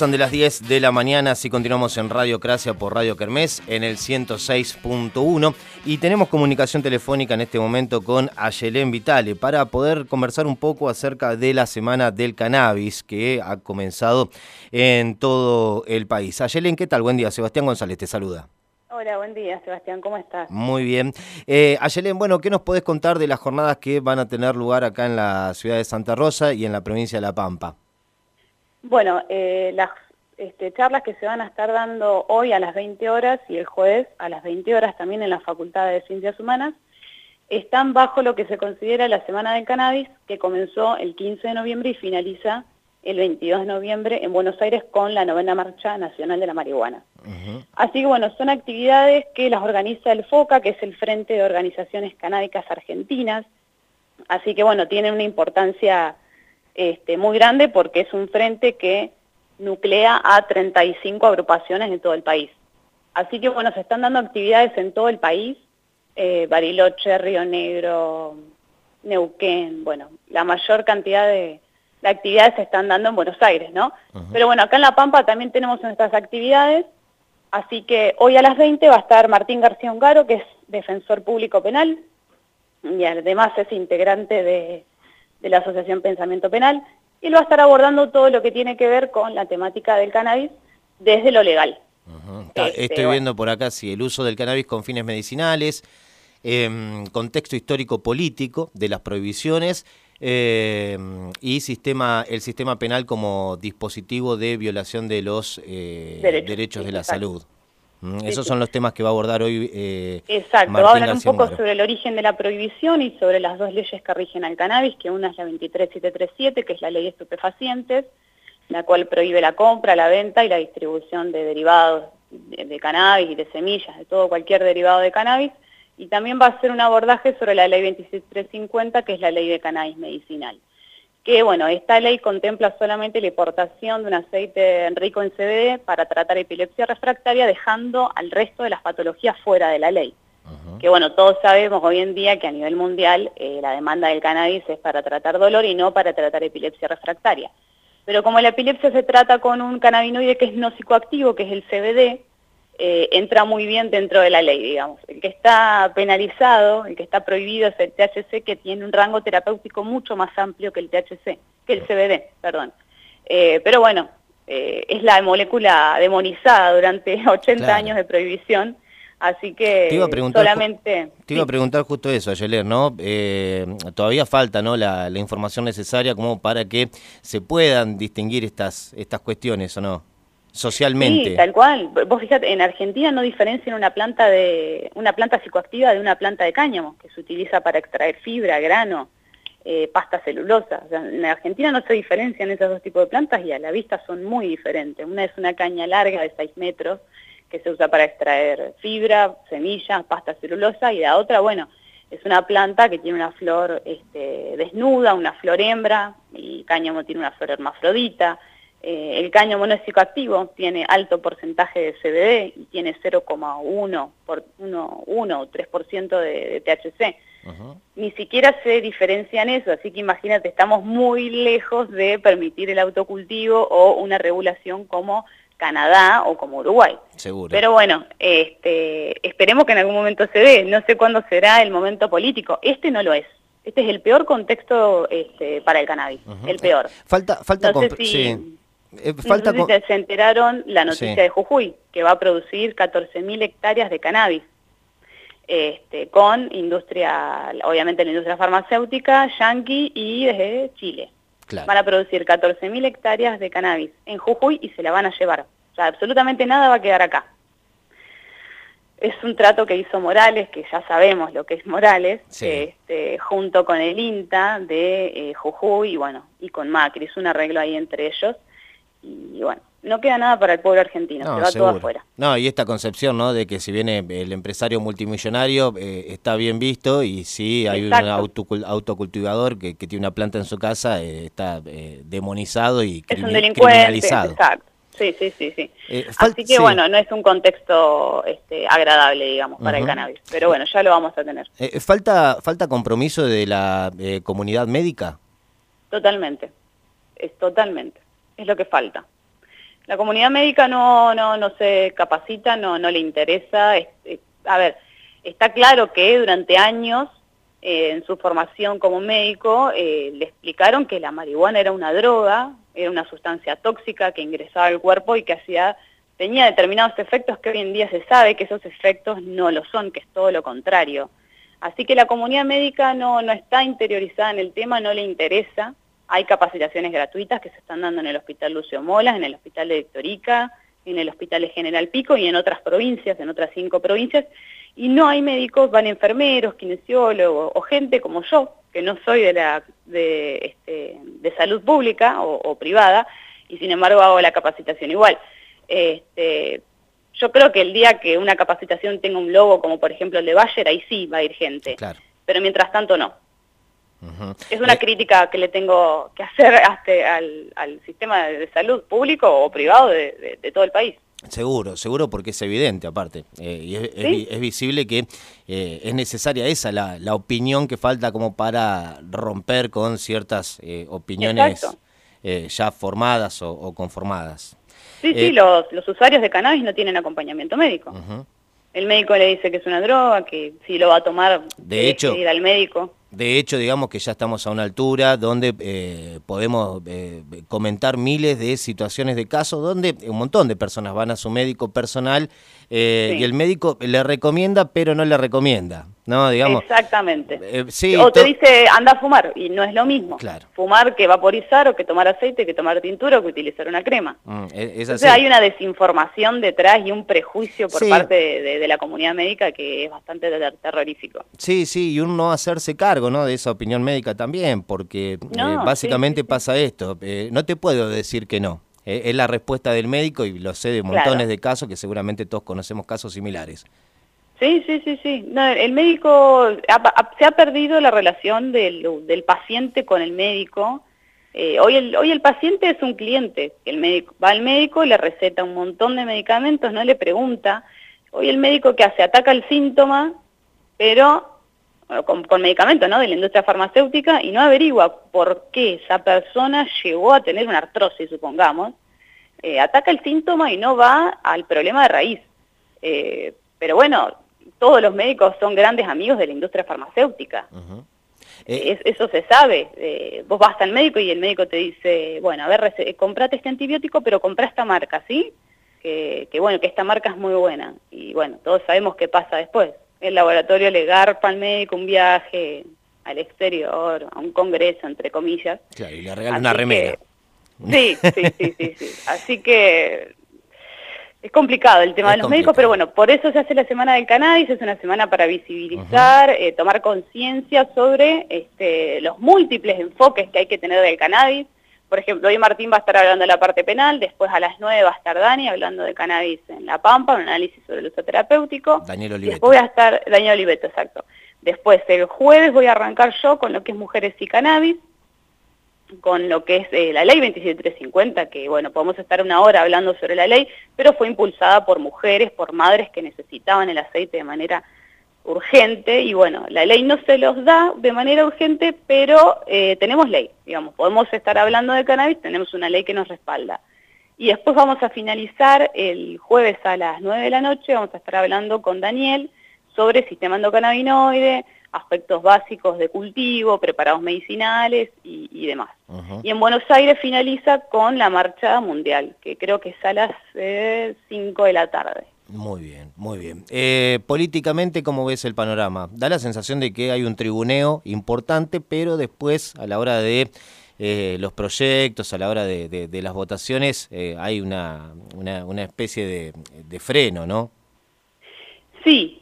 Son de las 10 de la mañana, si continuamos en Radio Cracia por Radio Kermés en el 106.1 y tenemos comunicación telefónica en este momento con Ayelén Vitale para poder conversar un poco acerca de la Semana del Cannabis que ha comenzado en todo el país. Ayelén, ¿qué tal? Buen día, Sebastián González te saluda. Hola, buen día, Sebastián, ¿cómo estás? Muy bien. Eh, Ayelén, bueno, ¿qué nos podés contar de las jornadas que van a tener lugar acá en la ciudad de Santa Rosa y en la provincia de La Pampa? Bueno, eh, las este, charlas que se van a estar dando hoy a las 20 horas y el jueves a las 20 horas también en la Facultad de Ciencias Humanas están bajo lo que se considera la Semana del Cannabis, que comenzó el 15 de noviembre y finaliza el 22 de noviembre en Buenos Aires con la novena Marcha Nacional de la Marihuana. Así que bueno, son actividades que las organiza el FOCA, que es el Frente de Organizaciones Canábicas Argentinas, así que bueno, tiene una importancia este, muy grande porque es un frente que nuclea a 35 agrupaciones en todo el país. Así que bueno, se están dando actividades en todo el país, eh, Bariloche, Río Negro, Neuquén, bueno, la mayor cantidad de, actividades se están dando en Buenos Aires, ¿no? Pero bueno, acá en La Pampa también tenemos nuestras actividades, así que hoy a las 20 va a estar Martín García Ungaro, que es defensor público penal, y además es integrante de de la Asociación Pensamiento Penal, y lo va a estar abordando todo lo que tiene que ver con la temática del cannabis desde lo legal. Este, estoy viendo por acá si el uso del cannabis con fines medicinales, em, contexto histórico-político de las prohibiciones em, y sistema, el sistema penal como dispositivo de violación de los eh, derechos, de la salud. Mm, esos son los temas que va a abordar hoy. Eh, Exacto, va a hablar un poco sobre el origen de la prohibición y sobre las dos leyes que rigen al cannabis, que una es la 23737, que es la ley de estupefacientes, la cual prohíbe la compra, la venta y la distribución de derivados de, cannabis y de semillas, de todo cualquier derivado de cannabis. Y también va a hacer un abordaje sobre la ley 26350, que es la ley de cannabis medicinal que bueno, esta ley contempla solamente la importación de un aceite rico en CBD para tratar epilepsia refractaria, dejando al resto de las patologías fuera de la ley. Que bueno, todos sabemos hoy en día que a nivel mundial eh, la demanda del cannabis es para tratar dolor y no para tratar epilepsia refractaria. Pero como la epilepsia se trata con un cannabinoide que es no psicoactivo, que es el CBD, eh, entra muy bien dentro de la ley, digamos. El que está penalizado, el que está prohibido es el THC, que tiene un rango terapéutico mucho más amplio que el THC, que el CBD, perdón. Eh, pero bueno, eh, es la molécula demonizada durante 80 años de prohibición, así que solamente... Te iba a preguntar justo eso, Ayeler, ¿no? todavía falta ¿no? La, la, información necesaria como para que se puedan distinguir estas, estas cuestiones, ¿o no? Socialmente. Sí, tal cual. Vos fíjate, en Argentina no diferencian una planta de una planta psicoactiva de una planta de cáñamo, que se utiliza para extraer fibra, grano, eh, pasta celulosa. en Argentina no se diferencian esos dos tipos de plantas y a la vista son muy diferentes. Una es una caña larga de 6 metros que se usa para extraer fibra, semillas, pasta celulosa y la otra, bueno, es una planta que tiene una flor este, desnuda, una flor hembra, y cáñamo tiene una flor hermafrodita, eh, el caño psicoactivo tiene alto porcentaje de CBD y tiene 0,1 por 1, 1 o 3% de, de THC. Ni siquiera se diferencian eso, así que imagínate, estamos muy lejos de permitir el autocultivo o una regulación como Canadá o como Uruguay. Seguro. Pero bueno, este, esperemos que en algún momento se dé. No sé cuándo será el momento político. Este no lo es. Este es el peor contexto este, para el cannabis, el peor. Falta, falta eh, falta se enteraron la noticia de Jujuy, que va a producir 14.000 hectáreas de cannabis, este, con industria, obviamente la industria farmacéutica, yanqui y desde Chile. Van a producir 14.000 hectáreas de cannabis en Jujuy y se la van a llevar. O sea, absolutamente nada va a quedar acá. Es un trato que hizo Morales, que ya sabemos lo que es Morales, este, junto con el INTA de eh, Jujuy y bueno, y con Macri. Es un arreglo ahí entre ellos y bueno, no queda nada para el pueblo argentino, se va todo afuera. No, y esta concepción, ¿no? De que si viene el empresario multimillonario eh, está bien visto y si hay un autocultivador que, tiene una planta en su casa eh, está eh, demonizado y es un criminalizado. Exacto. Sí, sí, sí, sí. Así que bueno, no es un contexto este, agradable, digamos, para el cannabis. Pero bueno, ya lo vamos a tener. ¿falta, ¿Falta compromiso de la comunidad médica? Totalmente. Es totalmente es lo que falta. La comunidad médica no, no, no se capacita, no, no le interesa. a ver, está claro que durante años eh, en su formación como médico eh, le explicaron que la marihuana era una droga, era una sustancia tóxica que ingresaba al cuerpo y que hacía, tenía determinados efectos que hoy en día se sabe que esos efectos no lo son, que es todo lo contrario. Así que la comunidad médica no, no está interiorizada en el tema, no le interesa. Hay capacitaciones gratuitas que se están dando en el Hospital Lucio Molas, en el Hospital de Victorica, en el Hospital General Pico y en otras provincias, en otras cinco provincias, y no hay médicos, van enfermeros, kinesiólogos o gente como yo, que no soy de, la, de, este, salud pública o, privada, y sin embargo hago la capacitación igual. Este, yo creo que el día que una capacitación tenga un logo como por ejemplo el de Bayer, ahí sí va a ir gente, pero mientras tanto no. Es una eh, crítica que le tengo que hacer al, sistema de salud público o privado de, todo el país. Seguro, seguro porque es evidente aparte, eh, y es, visible que eh, es necesaria esa, la, opinión que falta como para romper con ciertas opiniones ya formadas o, conformadas. Sí, sí, los, usuarios de cannabis no tienen acompañamiento médico. El médico le dice que es una droga, que si lo va a tomar, de hecho, ir al médico. De hecho, digamos que ya estamos a una altura donde eh, podemos eh, comentar miles de situaciones de casos donde un montón de personas van a su médico personal eh, y el médico le recomienda, pero no le recomienda. ¿no? Digamos, Exactamente. sí, o te dice, anda a fumar, y no es lo mismo. Claro. Fumar que vaporizar, o que tomar aceite, que tomar tintura, o que utilizar una crema. Mm, Entonces hay una desinformación detrás y un prejuicio por parte de, la comunidad médica que es bastante terrorífico. Sí, sí, y uno no hacerse cargo ¿no? de esa opinión médica también, porque eh, básicamente pasa esto, eh, no te puedo decir que no, eh, es la respuesta del médico y lo sé de montones de casos que seguramente todos conocemos casos similares. Sí, sí, sí, sí. el médico, se ha perdido la relación del, del paciente con el médico. hoy, el, hoy el paciente es un cliente, el médico va al médico y le receta un montón de medicamentos, no le pregunta. Hoy el médico que hace, ataca el síntoma, pero con, medicamentos ¿no? de la industria farmacéutica y no averigua por qué esa persona llegó a tener una artrosis, supongamos, eh, ataca el síntoma y no va al problema de raíz. Eh, pero bueno, todos los médicos son grandes amigos de la industria farmacéutica. Eh, eso se sabe. vos vas al médico y el médico te dice, bueno, a ver, comprate este antibiótico, pero compra esta marca, ¿sí? Que, que bueno, que esta marca es muy buena. Y bueno, todos sabemos qué pasa después el laboratorio le garpa al médico un viaje al exterior, a un congreso, entre comillas. Claro, y le regala una remera. sí, sí, sí, sí, sí. Así que es complicado el tema de los médicos, pero bueno, por eso se hace la Semana del Cannabis, es una semana para visibilizar, eh, tomar conciencia sobre este, los múltiples enfoques que hay que tener del cannabis, por ejemplo, hoy Martín va a estar hablando de la parte penal, después a las 9 va a estar Dani hablando de cannabis en La Pampa, un análisis sobre el uso terapéutico. Daniel Oliveto. Después voy a estar, Daniel Oliveto, exacto. Después, el jueves voy a arrancar yo con lo que es mujeres y cannabis, con lo que es eh, la ley 27350, que bueno, podemos estar una hora hablando sobre la ley, pero fue impulsada por mujeres, por madres que necesitaban el aceite de manera urgente y bueno, la ley no se los da de manera urgente, pero eh, tenemos ley, digamos, podemos estar hablando de cannabis, tenemos una ley que nos respalda. Y después vamos a finalizar el jueves a las 9 de la noche, vamos a estar hablando con Daniel sobre sistema endocannabinoide, aspectos básicos de cultivo, preparados medicinales y, demás. Y en Buenos Aires finaliza con la marcha mundial, que creo que es a las 5 eh, de la tarde. Muy bien, muy bien. Eh, políticamente, ¿cómo ves el panorama? Da la sensación de que hay un tribuneo importante, pero después, a la hora de eh, los proyectos, a la hora de, las votaciones, eh, hay una, una, especie de, freno, ¿no? Sí,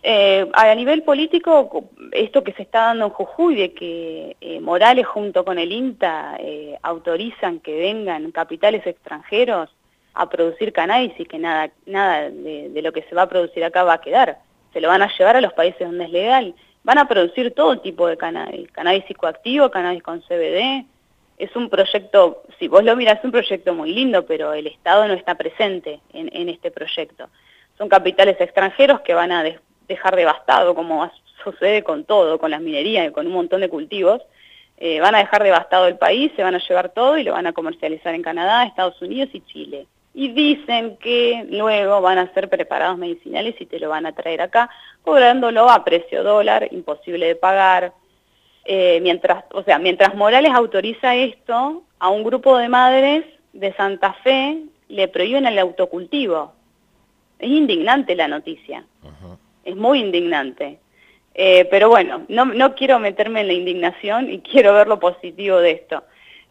a nivel político, esto que se está dando en Jujuy, de que Morales junto con el INTA autorizan que vengan capitales extranjeros, a producir cannabis y que nada, nada de, lo que se va a producir acá va a quedar. Se lo van a llevar a los países donde es legal. Van a producir todo tipo de cannabis, cannabis psicoactivo, cannabis con CBD. Es un proyecto, si vos lo miras, es un proyecto muy lindo, pero el Estado no está presente en, este proyecto. Son capitales extranjeros que van a dejar devastado, como sucede con todo, con las minerías y con un montón de cultivos, eh, van a dejar devastado el país, se van a llevar todo y lo van a comercializar en Canadá, Estados Unidos y Chile y dicen que luego van a ser preparados medicinales y te lo van a traer acá, cobrándolo a precio dólar, imposible de pagar. Eh, mientras, o sea, mientras Morales autoriza esto, a un grupo de madres de Santa Fe le prohíben el autocultivo. Es indignante la noticia, es muy indignante. Eh, pero bueno, no, no quiero meterme en la indignación y quiero ver lo positivo de esto.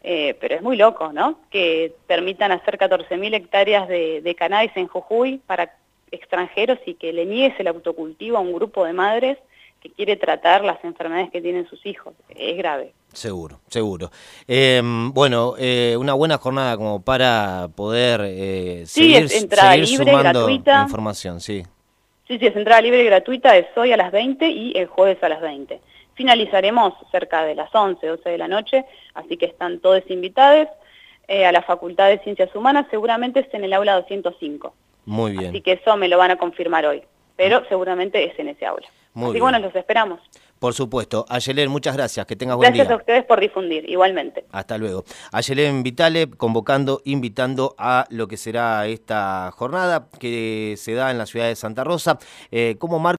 Eh, pero es muy loco, ¿no? Que permitan hacer 14.000 hectáreas de, de cannabis en Jujuy para extranjeros y que le niegues el autocultivo a un grupo de madres que quiere tratar las enfermedades que tienen sus hijos. Es grave. Seguro, seguro. Em, bueno, eh, una buena jornada como para poder eh, seguir, sí, entrada libre, gratuita. información, sí. Sí, sí, es entrada libre y gratuita, es hoy a las 20 y el jueves a las 20. Finalizaremos cerca de las 11, 12 de la noche, así que están todos invitados eh, a la Facultad de Ciencias Humanas, seguramente es en el aula 205. Muy bien. Así que eso me lo van a confirmar hoy, pero seguramente es en ese aula. Muy así bien. bueno, los esperamos. Por supuesto. Ayelen, muchas gracias. Que tengas buen gracias día. Gracias a ustedes por difundir, igualmente. Hasta luego. Ayelen Vitale convocando, invitando a lo que será esta jornada que se da en la ciudad de Santa Rosa. Eh, como marco